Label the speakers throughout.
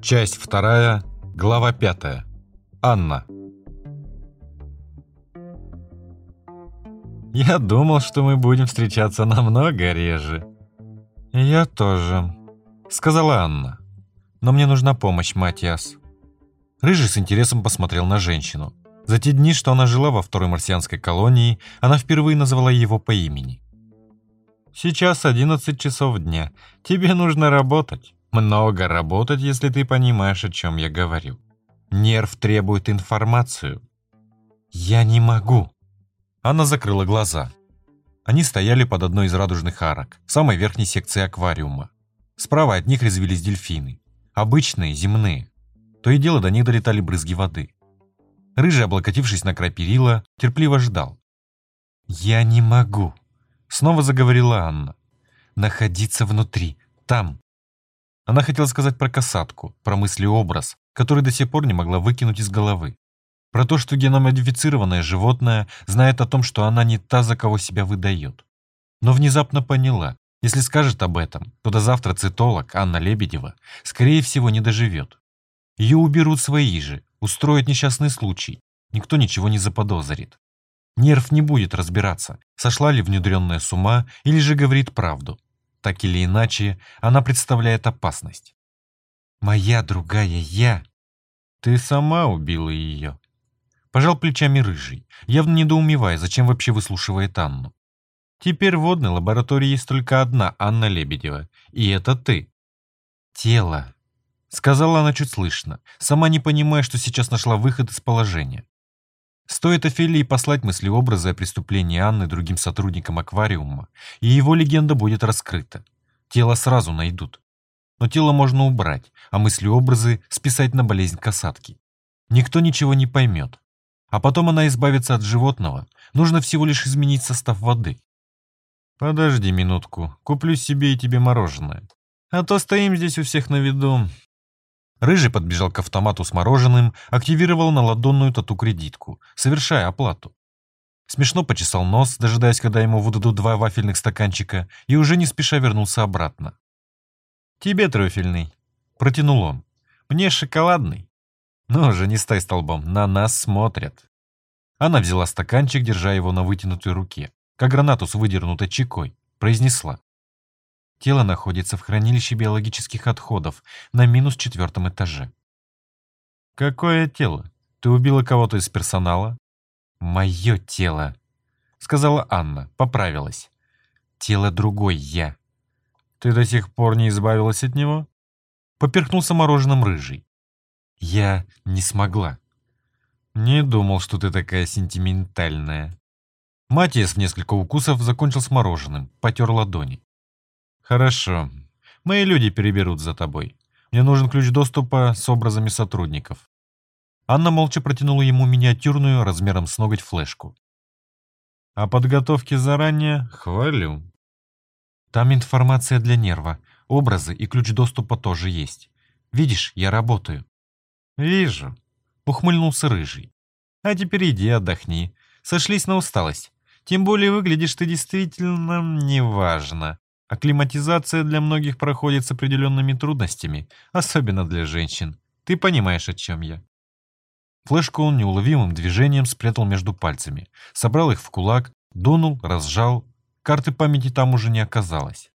Speaker 1: Часть вторая, глава пятая. Анна.
Speaker 2: Я думал, что мы будем встречаться намного реже.
Speaker 1: Я тоже, сказала Анна. Но мне нужна помощь, Матиас. Рыжий с интересом посмотрел на женщину. За те дни, что она жила во второй марсианской колонии, она впервые назвала его по имени.
Speaker 2: Сейчас 11 часов дня. Тебе нужно работать. Много работать, если ты понимаешь, о чем я говорю. Нерв требует информацию.
Speaker 1: Я не могу. Она закрыла глаза. Они стояли под одной из радужных арок, самой верхней секции аквариума. Справа от них резвились дельфины. Обычные, земные. То и дело до них долетали брызги воды. Рыжий, облокотившись на край перила, терпеливо ждал. «Я не могу», — снова заговорила Анна. «Находиться внутри, там». Она хотела сказать про касатку, про мыслеобраз, который до сих пор не могла выкинуть из головы. Про то, что геномодифицированное животное знает о том, что она не та, за кого себя выдает. Но внезапно поняла, если скажет об этом, то до завтра цитолог Анна Лебедева, скорее всего, не доживет. Ее уберут свои же, устроят несчастный случай. Никто ничего не заподозрит. Нерв не будет разбираться, сошла ли внедренная с ума или же говорит правду. Так или иначе, она представляет опасность. «Моя другая я!»
Speaker 2: «Ты сама убила ее!»
Speaker 1: Пожал плечами рыжий, явно недоумевая, зачем вообще выслушивает Анну.
Speaker 2: «Теперь в водной лаборатории есть только одна Анна Лебедева, и это ты!»
Speaker 1: «Тело!» Сказала она чуть слышно, сама не понимая, что сейчас нашла выход из положения. Стоит Офелии послать мыслеобразы о преступлении Анны другим сотрудникам аквариума, и его легенда будет раскрыта. Тело сразу найдут. Но тело можно убрать, а мыслеобразы списать на болезнь касатки. Никто ничего не поймет. А потом она избавится от животного. Нужно всего лишь изменить состав воды.
Speaker 2: Подожди минутку, куплю себе и тебе мороженое. А то стоим здесь у всех на виду,
Speaker 1: Рыжий подбежал к автомату с мороженым, активировал на ладонную тату-кредитку, совершая оплату. Смешно почесал нос, дожидаясь, когда ему выдадут два вафельных стаканчика, и уже не спеша вернулся обратно.
Speaker 2: «Тебе трюфельный», — протянул он. «Мне шоколадный».
Speaker 1: «Ну же, не стай столбом, на нас смотрят». Она взяла стаканчик, держа его на вытянутой руке, как гранату с выдернутой чекой, произнесла. Тело находится в хранилище биологических отходов на минус четвертом этаже.
Speaker 2: «Какое тело? Ты убила кого-то из персонала?»
Speaker 1: «Мое тело», — сказала Анна, поправилась. «Тело другой я».
Speaker 2: «Ты до сих пор не избавилась от него?»
Speaker 1: Поперхнулся мороженым рыжий. «Я не смогла».
Speaker 2: «Не думал, что ты такая сентиментальная».
Speaker 1: Матиас в несколько укусов закончил с мороженым, потер ладони.
Speaker 2: «Хорошо. Мои люди переберут за тобой. Мне нужен ключ доступа с образами сотрудников».
Speaker 1: Анна молча протянула ему миниатюрную размером с ноготь флешку.
Speaker 2: «О подготовке заранее хвалю».
Speaker 1: «Там информация для нерва, образы и ключ доступа тоже есть. Видишь, я работаю».
Speaker 2: «Вижу», — ухмыльнулся Рыжий. «А теперь иди отдохни. Сошлись на усталость. Тем более выглядишь ты действительно неважно. Акклиматизация для многих проходит с определенными трудностями, особенно для женщин. Ты понимаешь, о чем я.
Speaker 1: Флешку он неуловимым движением спрятал между пальцами, собрал их в кулак, дунул, разжал. Карты памяти там уже не оказалось.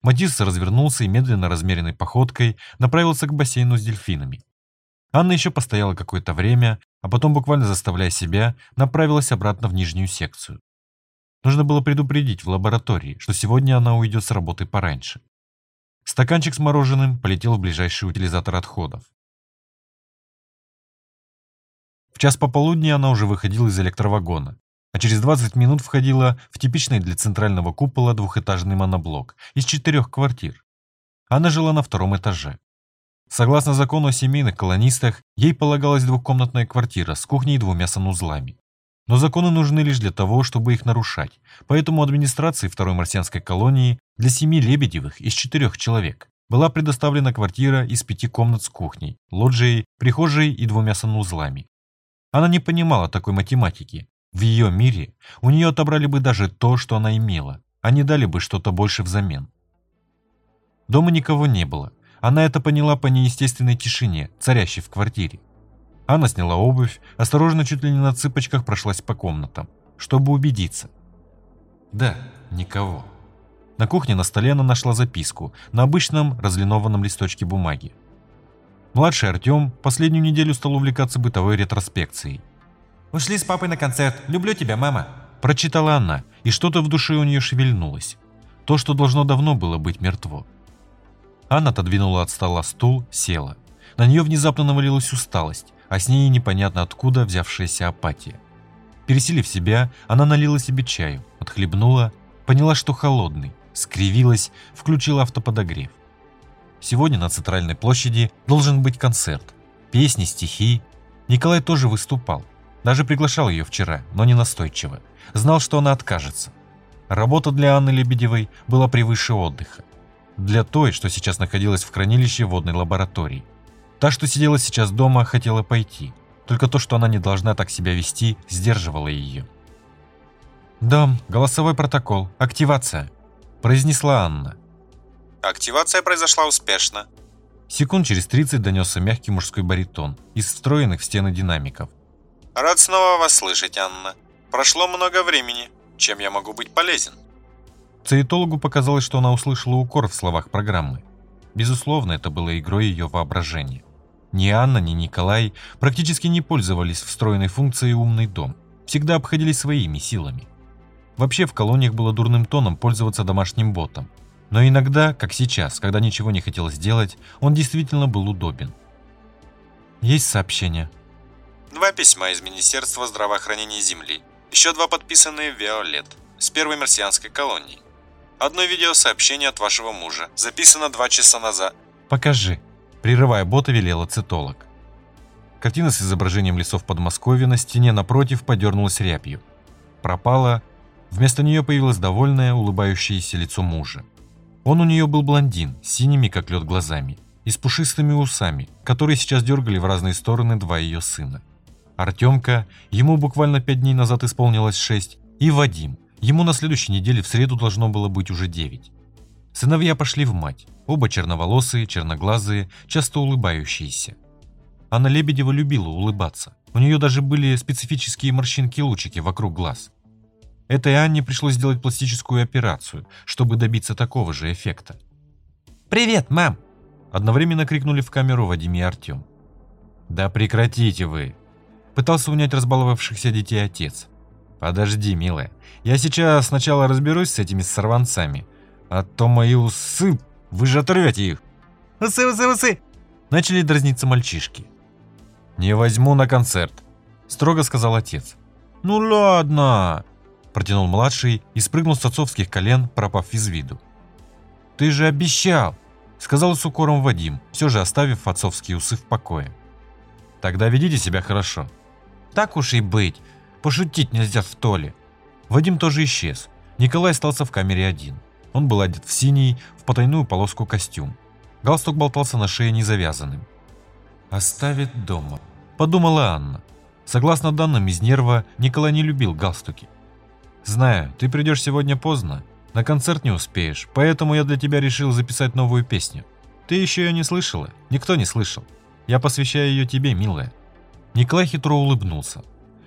Speaker 1: Матисс развернулся и медленно размеренной походкой направился к бассейну с дельфинами. Анна еще постояла какое-то время, а потом, буквально заставляя себя, направилась обратно в нижнюю секцию. Нужно было предупредить в лаборатории, что сегодня она уйдет с работы пораньше. Стаканчик с мороженым полетел в ближайший утилизатор отходов. В час пополудни она уже выходила из электровагона, а через 20 минут входила в типичный для центрального купола двухэтажный моноблок из четырех квартир. Она жила на втором этаже. Согласно закону о семейных колонистах, ей полагалась двухкомнатная квартира с кухней и двумя санузлами. Но законы нужны лишь для того, чтобы их нарушать, поэтому администрации второй марсианской колонии для семи Лебедевых из четырех человек была предоставлена квартира из пяти комнат с кухней, лоджией, прихожей и двумя санузлами. Она не понимала такой математики. В ее мире у нее отобрали бы даже то, что она имела, а не дали бы что-то больше взамен. Дома никого не было. Она это поняла по неестественной тишине, царящей в квартире. Анна сняла обувь, осторожно чуть ли не на цыпочках прошлась по комнатам, чтобы убедиться. Да, никого. На кухне на столе она нашла записку на обычном разлинованном листочке бумаги. Младший Артем последнюю неделю стал увлекаться бытовой ретроспекцией.
Speaker 2: «Ушли с папой на концерт. Люблю тебя, мама!»
Speaker 1: Прочитала она, и что-то в душе у нее шевельнулось. То, что должно давно было быть мертво. Анна отодвинула от стола стул, села. На нее внезапно навалилась усталость, а с ней непонятно откуда взявшаяся апатия. Пересилив себя, она налила себе чаю, отхлебнула, поняла, что холодный, скривилась, включила автоподогрев. Сегодня на Центральной площади должен быть концерт. Песни, стихи. Николай тоже выступал. Даже приглашал ее вчера, но не настойчиво. Знал, что она откажется. Работа для Анны Лебедевой была превыше отдыха. Для той, что сейчас находилась в хранилище водной лаборатории. Та, что сидела сейчас дома, хотела пойти. Только то, что она не должна так себя вести, сдерживало ее. «Дом, голосовой протокол, активация», – произнесла Анна.
Speaker 3: «Активация произошла успешно».
Speaker 1: Секунд через 30 донесся мягкий мужской баритон из встроенных в стены динамиков.
Speaker 3: «Рад снова вас слышать, Анна. Прошло много времени. Чем я могу быть полезен?»
Speaker 1: Цеитологу показалось, что она услышала укор в словах программы. Безусловно, это было игрой ее воображения. Ни Анна, ни Николай практически не пользовались встроенной функцией «умный дом», всегда обходились своими силами. Вообще в колониях было дурным тоном пользоваться домашним ботом. Но иногда, как сейчас, когда ничего не хотелось делать, он действительно был удобен. Есть сообщение.
Speaker 3: Два письма из Министерства здравоохранения Земли. Еще два подписанные Виолет с первой марсианской колонии. Одно видеосообщение от вашего мужа. Записано два часа назад.
Speaker 1: Покажи. Прерывая бота, велела цитолог. Картина с изображением лесов Подмосковья на стене напротив подернулась рябью. Пропала. Вместо нее появилось довольное, улыбающееся лицо мужа. Он у нее был блондин, синими, как лед, глазами и с пушистыми усами, которые сейчас дергали в разные стороны два ее сына. Артемка, ему буквально пять дней назад исполнилось шесть, и Вадим, ему на следующей неделе в среду должно было быть уже девять. Сыновья пошли в мать, оба черноволосые, черноглазые, часто улыбающиеся. Анна Лебедева любила улыбаться. У нее даже были специфические морщинки-лучики вокруг глаз. Этой Анне пришлось сделать пластическую операцию, чтобы добиться такого же эффекта.
Speaker 2: «Привет, мам!»
Speaker 1: Одновременно крикнули в камеру Вадим и Артем. «Да прекратите вы!» Пытался унять разбаловавшихся детей отец. «Подожди, милая, я сейчас сначала разберусь с этими сорванцами, а то мои усы, вы же оторвете их.
Speaker 2: Усы, усы, усы.
Speaker 1: Начали дразниться мальчишки. Не возьму на концерт, строго сказал отец. Ну ладно, протянул младший и спрыгнул с отцовских колен, пропав из виду. Ты же обещал, сказал с укором Вадим, все же оставив отцовские усы в покое. Тогда ведите себя хорошо. Так уж и быть, пошутить нельзя в толе. Вадим тоже исчез. Николай остался в камере один. Он был одет в синий, в потайную полоску костюм. Галстук болтался на шее незавязанным. «Оставит дома», – подумала Анна. Согласно данным из Нерва, Николай не любил галстуки. «Знаю, ты придешь сегодня поздно. На концерт не успеешь, поэтому я для тебя решил записать новую песню. Ты еще ее не слышала? Никто не слышал. Я посвящаю ее тебе, милая». Николай хитро улыбнулся.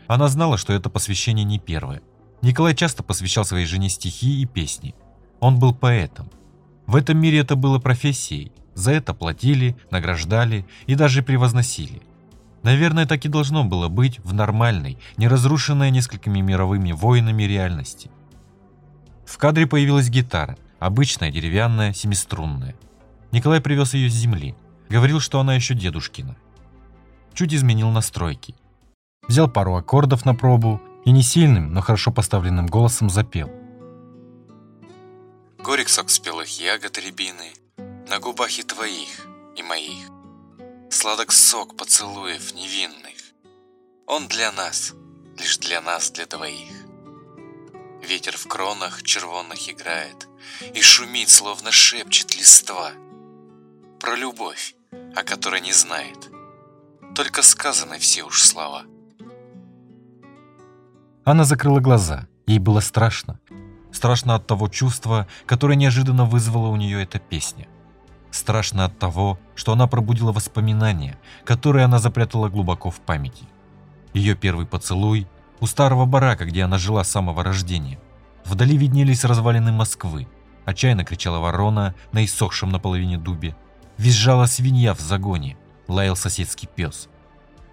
Speaker 1: Она знала, что это посвящение не первое. Николай часто посвящал своей жене стихи и песни – он был поэтом. В этом мире это было профессией. За это платили, награждали и даже превозносили. Наверное, так и должно было быть в нормальной, не разрушенной несколькими мировыми войнами реальности. В кадре появилась гитара, обычная деревянная, семиструнная. Николай привез ее с земли. Говорил, что она еще дедушкина. Чуть изменил настройки. Взял пару аккордов на пробу и не сильным, но хорошо поставленным голосом запел –
Speaker 3: Горек сок спелых ягод рябины, На губах и твоих, и моих. Сладок сок поцелуев невинных. Он для нас, лишь для нас, для двоих. Ветер в кронах червонных играет И шумит, словно шепчет листва. Про любовь, о которой не знает, Только сказаны все уж слова.
Speaker 1: Она закрыла глаза. Ей было страшно. Страшно от того чувства, которое неожиданно вызвала у нее эта песня. Страшно от того, что она пробудила воспоминания, которые она запрятала глубоко в памяти. Ее первый поцелуй у старого барака, где она жила с самого рождения. Вдали виднелись развалины Москвы. Отчаянно кричала ворона на иссохшем наполовине дубе. Визжала свинья в загоне. Лаял соседский пес.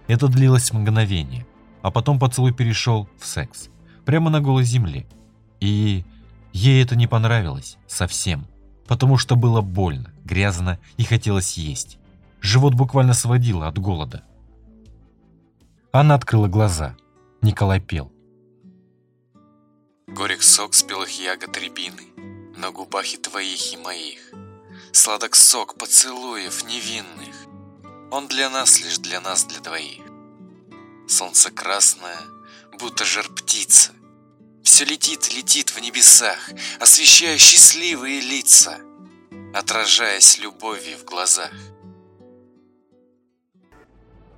Speaker 1: Это длилось мгновение. А потом поцелуй перешел в секс. Прямо на голой земле. И ей это не понравилось. Совсем. Потому что было больно, грязно и хотелось есть. Живот буквально сводило от голода. Она открыла глаза. Николай пел.
Speaker 3: Горек сок спелых ягод рябины На губах и твоих, и моих. Сладок сок поцелуев невинных. Он для нас, лишь для нас, для двоих. Солнце красное, будто жар птица. Все летит, летит в небесах, освещая счастливые лица, отражаясь любовью в глазах.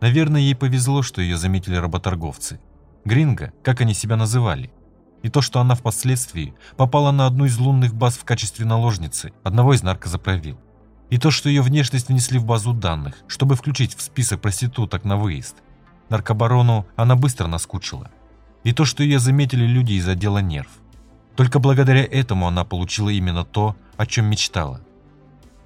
Speaker 1: Наверное, ей повезло, что ее заметили работорговцы. Гринго, как они себя называли. И то, что она впоследствии попала на одну из лунных баз в качестве наложницы одного из наркозаправил. И то, что ее внешность внесли в базу данных, чтобы включить в список проституток на выезд. Наркобарону она быстро наскучила. И то, что ее заметили люди из отдела нерв. Только благодаря этому она получила именно то, о чем мечтала.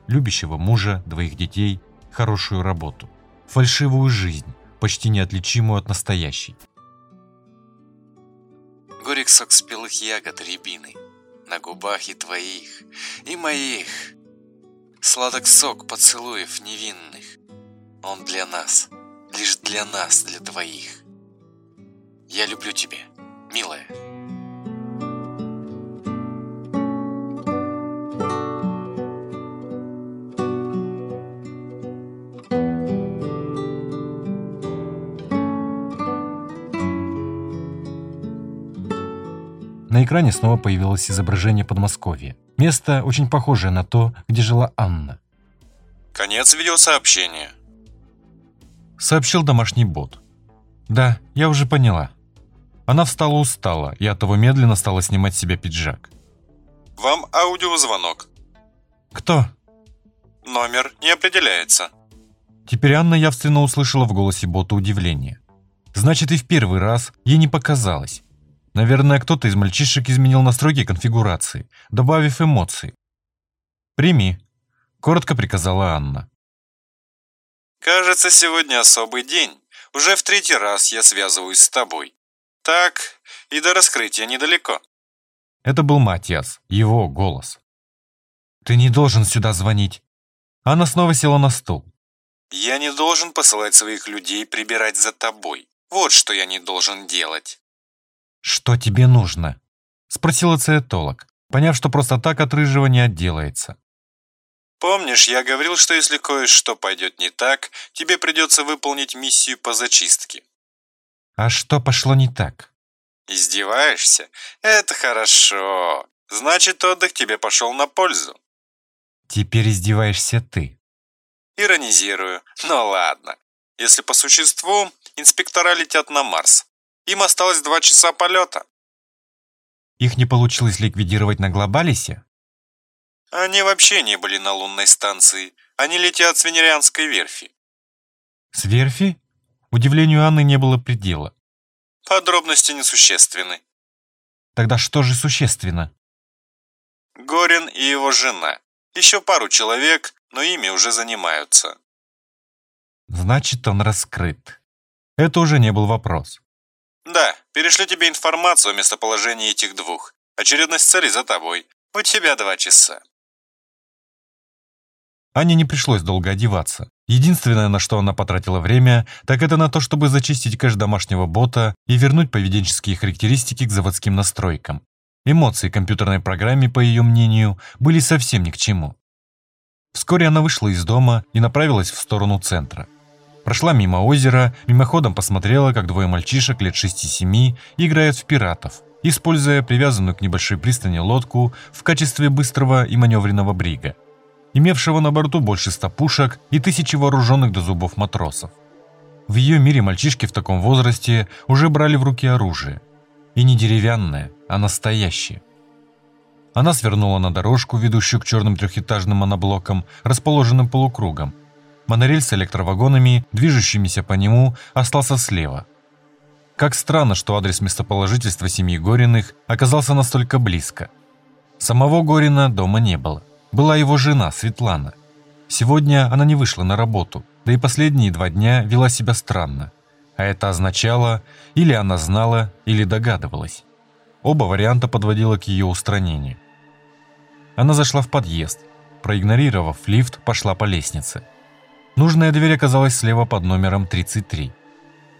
Speaker 1: Любящего мужа, двоих детей, хорошую работу. Фальшивую жизнь, почти неотличимую от настоящей.
Speaker 3: Горек сок спелых ягод рябины На губах и твоих, и моих. Сладок сок поцелуев невинных. Он для нас, лишь для нас, для двоих. Я люблю тебя, милая.
Speaker 1: На экране снова появилось изображение Подмосковья. Место, очень похожее на то, где жила Анна.
Speaker 3: Конец видеосообщения.
Speaker 1: Сообщил домашний бот. Да, я уже поняла. Она встала устала и оттого медленно стала снимать с себя пиджак.
Speaker 3: Вам аудиозвонок.
Speaker 1: Кто?
Speaker 3: Номер не определяется.
Speaker 1: Теперь Анна явственно услышала в голосе бота удивление. Значит, и в первый раз ей не показалось. Наверное, кто-то из мальчишек изменил настройки конфигурации, добавив эмоции. «Прими», — коротко приказала Анна.
Speaker 3: Кажется, сегодня особый день. Уже в третий раз я связываюсь с тобой. Так, и до раскрытия недалеко.
Speaker 1: Это был Матиас, его голос. «Ты не должен сюда звонить». Она снова села на стул.
Speaker 3: Я не должен посылать своих людей прибирать за тобой. Вот что я не должен делать.
Speaker 1: «Что тебе нужно?» — спросила циетолог, поняв, что просто так от рыжего не отделается.
Speaker 3: Помнишь, я говорил, что если кое-что пойдет не так, тебе придется выполнить миссию по зачистке.
Speaker 1: А что пошло не так?
Speaker 3: Издеваешься? Это хорошо. Значит, отдых тебе пошел на пользу.
Speaker 1: Теперь издеваешься ты.
Speaker 3: Иронизирую. Ну ладно. Если по существу, инспектора летят на Марс. Им осталось два часа полета.
Speaker 1: Их не получилось ликвидировать на Глобалисе?
Speaker 3: Они вообще не были на лунной станции. Они летят с Венерианской верфи.
Speaker 1: С верфи? Удивлению Анны не было предела.
Speaker 3: Подробности несущественны.
Speaker 1: Тогда что же существенно?
Speaker 3: Горин и его жена. Еще пару человек, но ими уже занимаются.
Speaker 1: Значит, он раскрыт. Это уже не был вопрос.
Speaker 3: Да, перешлю тебе информацию о местоположении этих двух. Очередность целей за тобой. У тебя два часа.
Speaker 1: Ане не пришлось долго одеваться. Единственное, на что она потратила время, так это на то, чтобы зачистить кэш домашнего бота и вернуть поведенческие характеристики к заводским настройкам. Эмоции компьютерной программе, по ее мнению, были совсем ни к чему. Вскоре она вышла из дома и направилась в сторону центра. Прошла мимо озера, мимоходом посмотрела, как двое мальчишек лет 6-7 играют в пиратов, используя привязанную к небольшой пристани лодку в качестве быстрого и маневренного брига имевшего на борту больше ста пушек и тысячи вооруженных до зубов матросов. В ее мире мальчишки в таком возрасте уже брали в руки оружие. И не деревянное, а настоящее. Она свернула на дорожку, ведущую к черным трехэтажным моноблокам, расположенным полукругом. Монорель с электровагонами, движущимися по нему, остался слева. Как странно, что адрес местоположительства семьи Гориных оказался настолько близко. Самого Горина дома не было. Была его жена, Светлана. Сегодня она не вышла на работу, да и последние два дня вела себя странно. А это означало, или она знала, или догадывалась. Оба варианта подводило к ее устранению. Она зашла в подъезд. Проигнорировав лифт, пошла по лестнице. Нужная дверь оказалась слева под номером 33.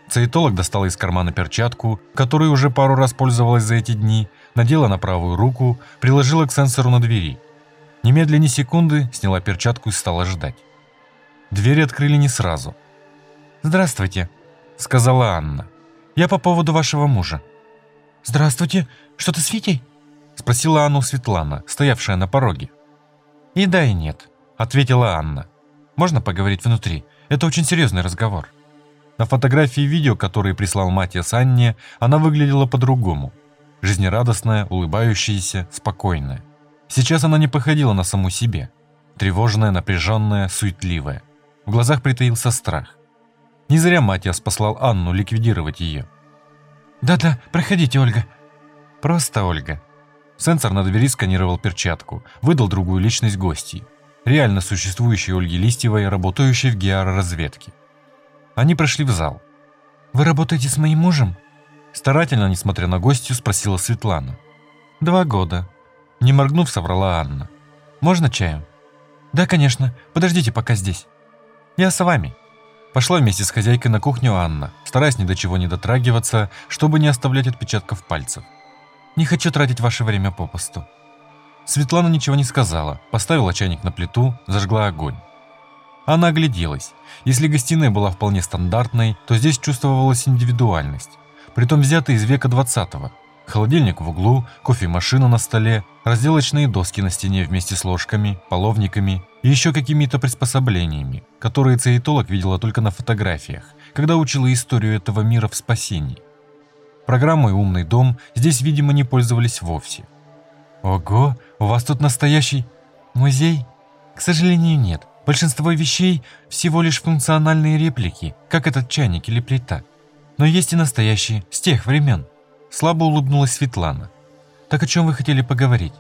Speaker 1: Цейтолог достала из кармана перчатку, которой уже пару раз пользовалась за эти дни, надела на правую руку, приложила к сенсору на двери. Немедленно секунды сняла перчатку и стала ждать. Двери открыли не сразу.
Speaker 2: «Здравствуйте», —
Speaker 1: сказала Анна.
Speaker 2: «Я по поводу вашего мужа».
Speaker 4: «Здравствуйте. Что-то с Витей?»
Speaker 1: — спросила Анну Светлана, стоявшая на пороге.
Speaker 2: «И да, и нет», — ответила Анна. «Можно поговорить внутри? Это очень серьезный разговор». На фотографии и видео, которые прислал Матиас Анне, она выглядела по-другому. Жизнерадостная, улыбающаяся, спокойная. Сейчас она не походила на саму себе. Тревожная, напряженная, суетливая. В глазах притаился страх. Не зря Матиас послал Анну ликвидировать ее.
Speaker 4: «Да-да, проходите, Ольга».
Speaker 2: «Просто Ольга». Сенсор на двери сканировал перчатку, выдал другую личность гостей. Реально существующей Ольги Листьевой, работающей в геароразведке. Они прошли в зал.
Speaker 4: «Вы работаете с моим мужем?»
Speaker 2: Старательно, несмотря на гостью, спросила Светлана. «Два года». Не моргнув, соврала Анна. «Можно чаю?»
Speaker 4: «Да, конечно. Подождите пока здесь».
Speaker 2: «Я с вами». Пошла вместе с хозяйкой на кухню Анна, стараясь ни до чего не дотрагиваться, чтобы не оставлять отпечатков пальцев. «Не хочу тратить ваше время попусту». Светлана ничего не сказала, поставила чайник на плиту, зажгла огонь. Она огляделась. Если гостиная была вполне стандартной, то здесь чувствовалась индивидуальность, притом взятая из века 20-го. Холодильник в углу, кофемашина на столе, разделочные доски на стене вместе с ложками, половниками и еще какими-то приспособлениями, которые цейтолог видела только на фотографиях, когда учила историю этого мира в спасении. Программой «Умный дом» здесь, видимо, не пользовались вовсе.
Speaker 4: «Ого, у вас тут настоящий музей?» «К сожалению, нет. Большинство вещей всего лишь функциональные реплики, как этот чайник или плита. Но есть и настоящие, с тех времен».
Speaker 2: Слабо улыбнулась Светлана.
Speaker 4: «Так о чем вы хотели поговорить?»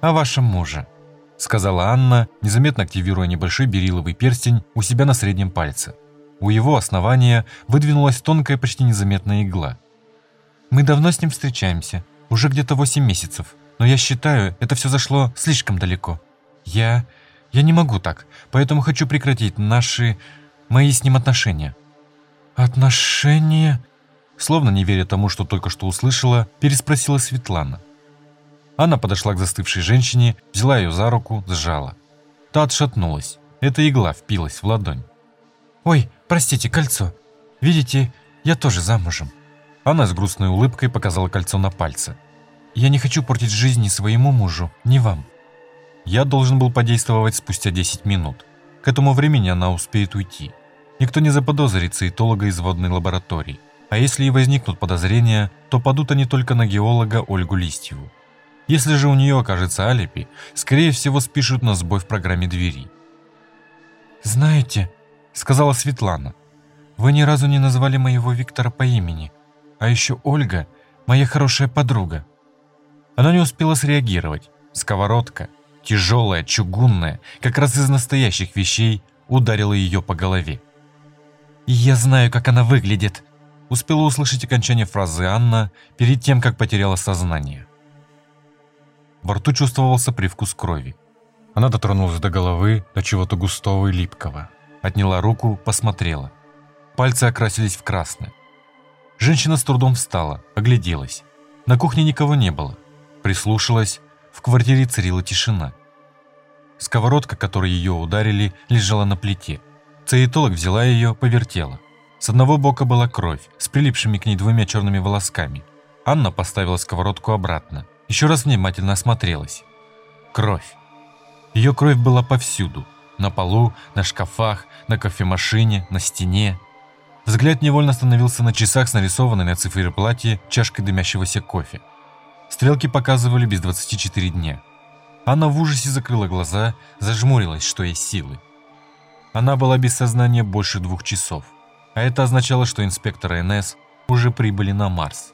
Speaker 2: «О вашем муже», — сказала Анна, незаметно активируя небольшой бериловый перстень у себя на среднем пальце. У его основания выдвинулась тонкая, почти незаметная игла.
Speaker 4: «Мы давно с ним встречаемся, уже где-то восемь месяцев, но я считаю, это все зашло слишком далеко. Я... я не могу так, поэтому хочу прекратить наши... мои с ним отношения».
Speaker 2: «Отношения?» Словно не веря тому, что только что услышала, переспросила Светлана. Анна подошла к застывшей женщине, взяла ее за руку, сжала. Та отшатнулась. Эта игла впилась в ладонь.
Speaker 4: «Ой, простите, кольцо. Видите, я тоже замужем».
Speaker 2: Она с грустной улыбкой показала кольцо на пальце.
Speaker 4: «Я не хочу портить жизнь ни своему мужу, ни вам».
Speaker 2: Я должен был подействовать спустя 10 минут. К этому времени она успеет уйти. Никто не заподозрит цейтолога из водной лаборатории. А если и возникнут подозрения, то падут они только на геолога Ольгу Листьеву. Если же у нее окажется алиби, скорее всего спишут на сбой в программе двери.
Speaker 4: «Знаете», — сказала Светлана, — «вы ни разу не назвали моего Виктора по имени, а еще Ольга — моя хорошая подруга».
Speaker 2: Она не успела среагировать. Сковородка, тяжелая, чугунная, как раз из настоящих вещей, ударила ее по голове.
Speaker 4: «Я знаю, как она выглядит»,
Speaker 2: успела услышать окончание фразы Анна перед тем, как потеряла сознание. Во рту чувствовался привкус крови. Она дотронулась до головы, до чего-то густого и липкого. Отняла руку, посмотрела. Пальцы окрасились в красное. Женщина с трудом встала, огляделась. На кухне никого не было. Прислушалась, в квартире царила тишина. Сковородка, которой ее ударили, лежала на плите. Цеитолог взяла ее, повертела. С одного бока была кровь, с прилипшими к ней двумя черными волосками. Анна поставила сковородку обратно. Еще раз внимательно осмотрелась. Кровь. Ее кровь была повсюду. На полу, на шкафах, на кофемашине, на стене. Взгляд невольно становился на часах с нарисованной на циферблате чашкой дымящегося кофе.
Speaker 1: Стрелки показывали без 24 дня. Анна в ужасе закрыла глаза, зажмурилась, что есть силы. Она была без сознания больше двух часов. А это означало, что инспекторы НС уже прибыли на Марс.